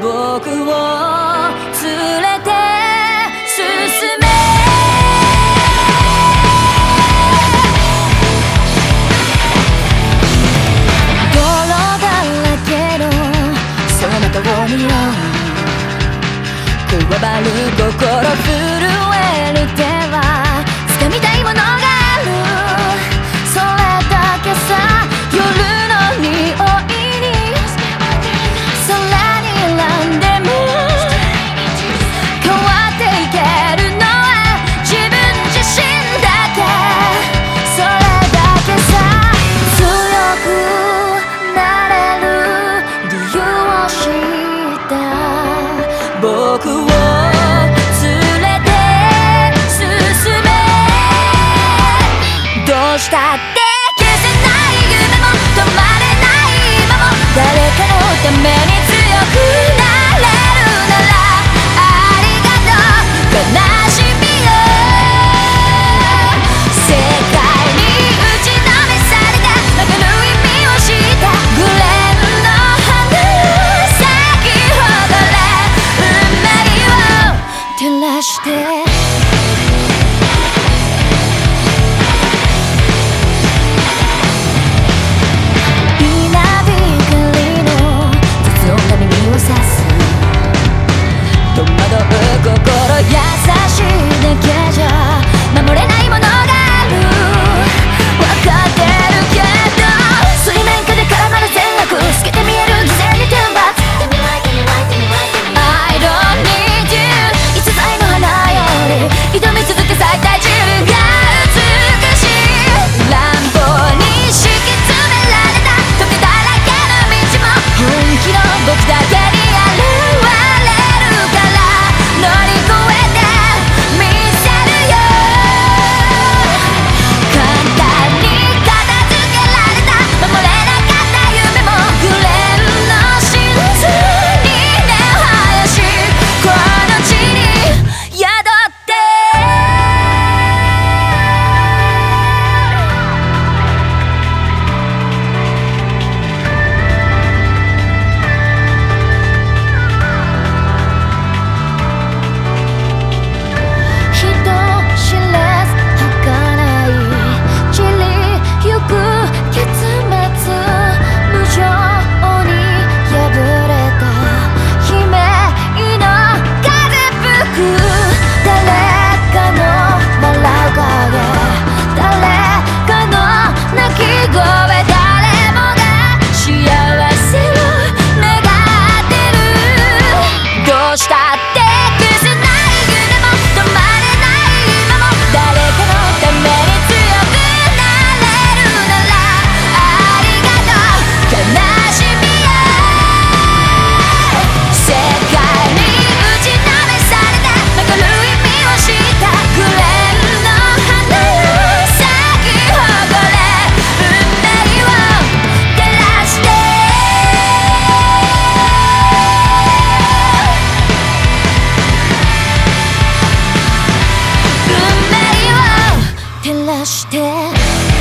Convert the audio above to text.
僕を連れて進め。泥だらけのその顔にはくわばる心震える手はしたって消せない夢も止まれない今も誰かのためにして